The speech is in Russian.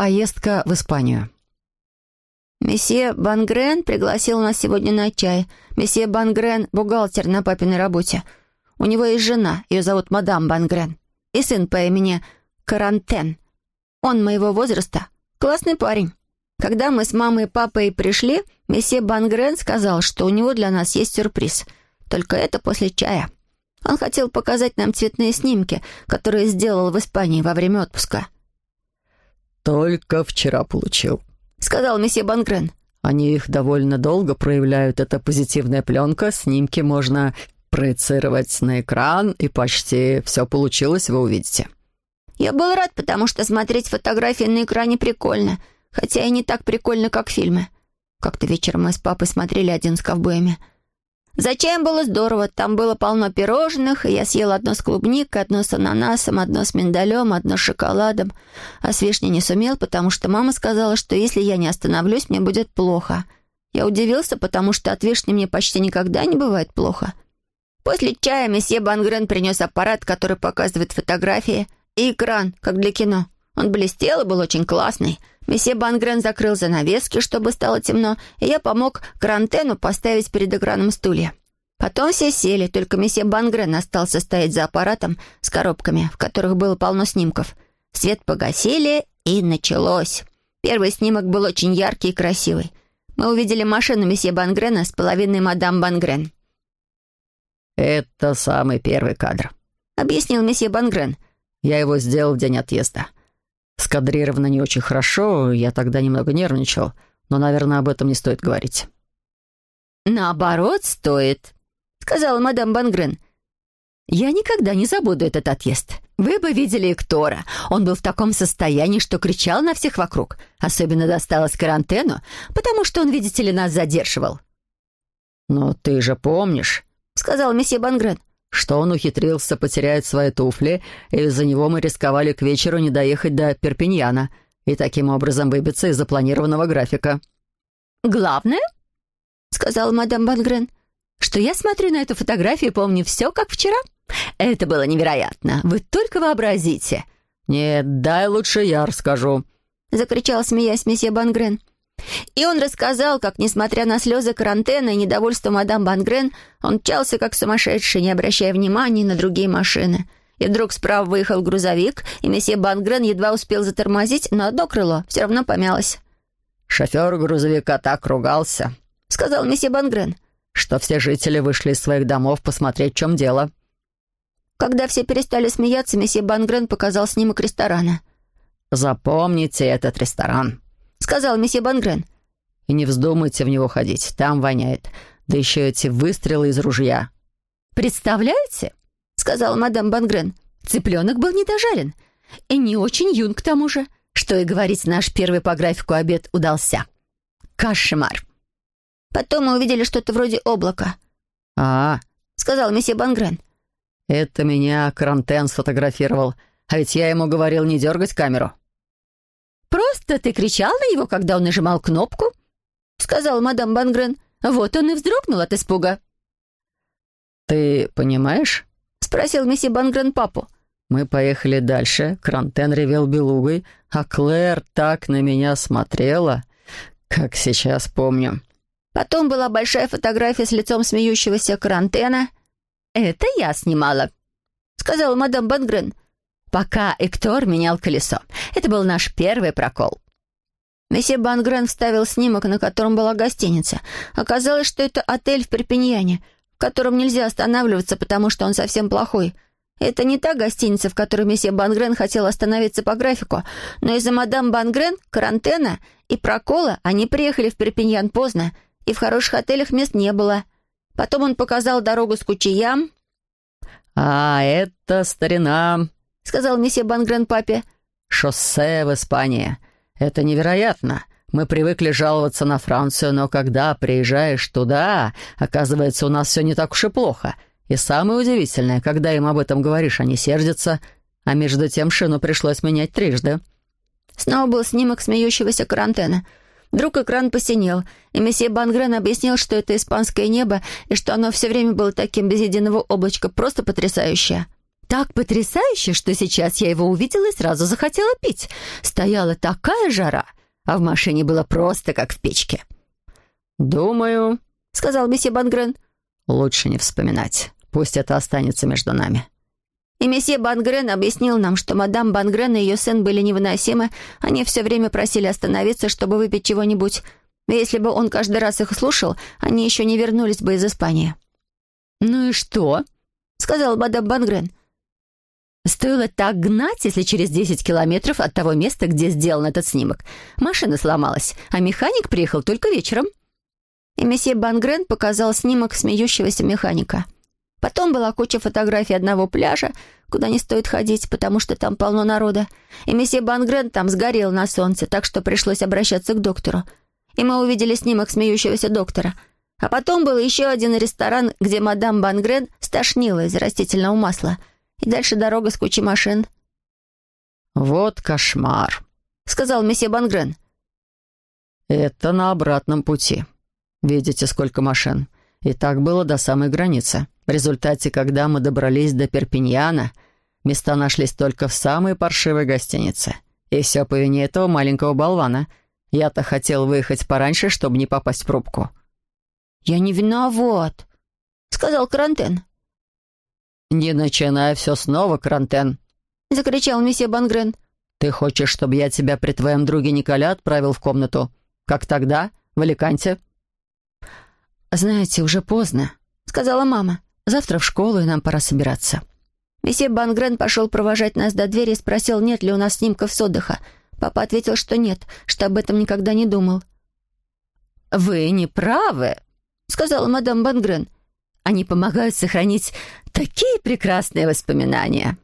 Поездка в Испанию. «Месье Бангрен пригласил нас сегодня на чай. Месье Бангрен — бухгалтер на папиной работе. У него есть жена, ее зовут мадам Бангрен. И сын по имени Карантен. Он моего возраста. Классный парень. Когда мы с мамой и папой пришли, месье Бангрен сказал, что у него для нас есть сюрприз. Только это после чая. Он хотел показать нам цветные снимки, которые сделал в Испании во время отпуска. «Только вчера получил», — сказал месье Бангрен. «Они их довольно долго проявляют. Это позитивная пленка, снимки можно проецировать на экран, и почти все получилось, вы увидите». Я был рад, потому что смотреть фотографии на экране прикольно, хотя и не так прикольно, как фильмы. Как-то вечером мы с папой смотрели один с ковбоями. За чаем было здорово, там было полно пирожных, и я съела одно с клубникой, одно с ананасом, одно с миндалем, одно с шоколадом. А с вишней не сумел, потому что мама сказала, что если я не остановлюсь, мне будет плохо. Я удивился, потому что от вишни мне почти никогда не бывает плохо. После чая месье Бангрен принес аппарат, который показывает фотографии — и экран, как для кино. Он блестел и был очень классный. Месье Бангрен закрыл занавески, чтобы стало темно, и я помог Карантену поставить перед экраном стулья. Потом все сели, только месье Бангрен остался стоять за аппаратом с коробками, в которых было полно снимков. Свет погасили, и началось. Первый снимок был очень яркий и красивый. Мы увидели машину месье Бангрена с половиной мадам Бангрен. «Это самый первый кадр», — объяснил месье Бангрен — я его сделал в день отъезда. Скадрировано не очень хорошо, я тогда немного нервничал, но, наверное, об этом не стоит говорить». «Наоборот, стоит», — сказала мадам Бангрен. «Я никогда не забуду этот отъезд. Вы бы видели Эктора. Он был в таком состоянии, что кричал на всех вокруг. Особенно досталось карантену, потому что он, видите ли, нас задерживал». «Но ты же помнишь», — сказал месье Бангрен, что он ухитрился потерять свои туфли, и из-за него мы рисковали к вечеру не доехать до Перпиньяна и таким образом выбиться из запланированного графика. «Главное, — сказала мадам Бангрен, — что я смотрю на эту фотографию и помню все, как вчера. Это было невероятно. Вы только вообразите». «Нет, дай лучше я расскажу», — закричал, смеясь месье Бангрен. И он рассказал, как, несмотря на слезы карантена и недовольство мадам Бангрен, он мчался как сумасшедший, не обращая внимания на другие машины. И вдруг справа выехал грузовик, и месье Бангрен едва успел затормозить, но одно крыло все равно помялось. «Шофер грузовика так ругался», — сказал месье Бангрен, «что все жители вышли из своих домов посмотреть, в чем дело». Когда все перестали смеяться, месье Бангрен показал снимок ресторана. «Запомните этот ресторан», — сказал месье Бангрен. «И не вздумайте в него ходить, там воняет. Да еще эти выстрелы из ружья». «Представляете?» — сказала мадам Бангрен. «Цыпленок был недожарен. И не очень юн к тому же. Что и говорить, наш первый по графику обед удался. Кошмар!» Потом мы увидели что-то вроде облака. «А, — сказал месье Бангрен. «Это меня Карантен сфотографировал. А ведь я ему говорил не дергать камеру». «Просто ты кричал на него, когда он нажимал кнопку?» — сказала мадам Бангрен. «Вот он и вздрогнул от испуга». «Ты понимаешь?» — спросил месье Бангрен папу. Мы поехали дальше, Крантен ревел белугой, а Клэр так на меня смотрела, как сейчас помню. Потом была большая фотография с лицом смеющегося Крантена. «Это я снимала», — сказала мадам Бангрен пока Эктор менял колесо. Это был наш первый прокол. Месье Бангрен вставил снимок, на котором была гостиница. Оказалось, что это отель в Перпиньяне, в котором нельзя останавливаться, потому что он совсем плохой. Это не та гостиница, в которой месье Бангрен хотел остановиться по графику, но из-за мадам Бангрен, карантена и прокола они приехали в Перпиньян поздно, и в хороших отелях мест не было. Потом он показал дорогу с кучеям. «А, это старина», — сказал месье Бангрен папе. «Шоссе в Испании. Это невероятно. Мы привыкли жаловаться на Францию, но когда приезжаешь туда, оказывается, у нас все не так уж и плохо. И самое удивительное, когда им об этом говоришь, они сердятся, а между тем шину пришлось менять трижды». Снова был снимок смеющегося карантена. Вдруг экран посинел, и месье Бангрен объяснил, что это испанское небо, и что оно все время было таким без единого облачка, просто потрясающее. Так потрясающе, что сейчас я его увидела и сразу захотела пить. Стояла такая жара, а в машине было просто как в печке. «Думаю», — сказал месье Бангрен, — «лучше не вспоминать. Пусть это останется между нами». И месье Бангрен объяснил нам, что мадам Бангрен и ее сын были невыносимы. Они все время просили остановиться, чтобы выпить чего-нибудь. Если бы он каждый раз их слушал, они еще не вернулись бы из Испании. «Ну и что?» — сказал мадам Бангрен. «Стоило так гнать, если через десять километров от того места, где сделан этот снимок, машина сломалась, а механик приехал только вечером». И месье Бангрен показал снимок смеющегося механика — Потом была куча фотографий одного пляжа, куда не стоит ходить, потому что там полно народа. И месье Бангрен там сгорел на солнце, так что пришлось обращаться к доктору. И мы увидели снимок смеющегося доктора. А потом был еще один ресторан, где мадам Бангрен стошнила из растительного масла. И дальше дорога с кучей машин. «Вот кошмар», — сказал месье Бангрен. «Это на обратном пути. Видите, сколько машин. И так было до самой границы. В результате, когда мы добрались до Перпиньяна, места нашлись только в самой паршивой гостинице. И все по вине этого маленького болвана. Я-то хотел выехать пораньше, чтобы не попасть в пробку. «Я не виноват», — сказал Карантен. «Не начинай все снова, Карантен», — закричал месье Бангрен. «Ты хочешь, чтобы я тебя при твоем друге Николя отправил в комнату? Как тогда, в Аликанте?» «Знаете, уже поздно», — сказала мама. Завтра в школу, и нам пора собираться». Месье Бангрен пошел провожать нас до двери и спросил, нет ли у нас снимков с отдыха. Папа ответил, что нет, что об этом никогда не думал. «Вы не правы», — сказала мадам Бангрен. «Они помогают сохранить такие прекрасные воспоминания».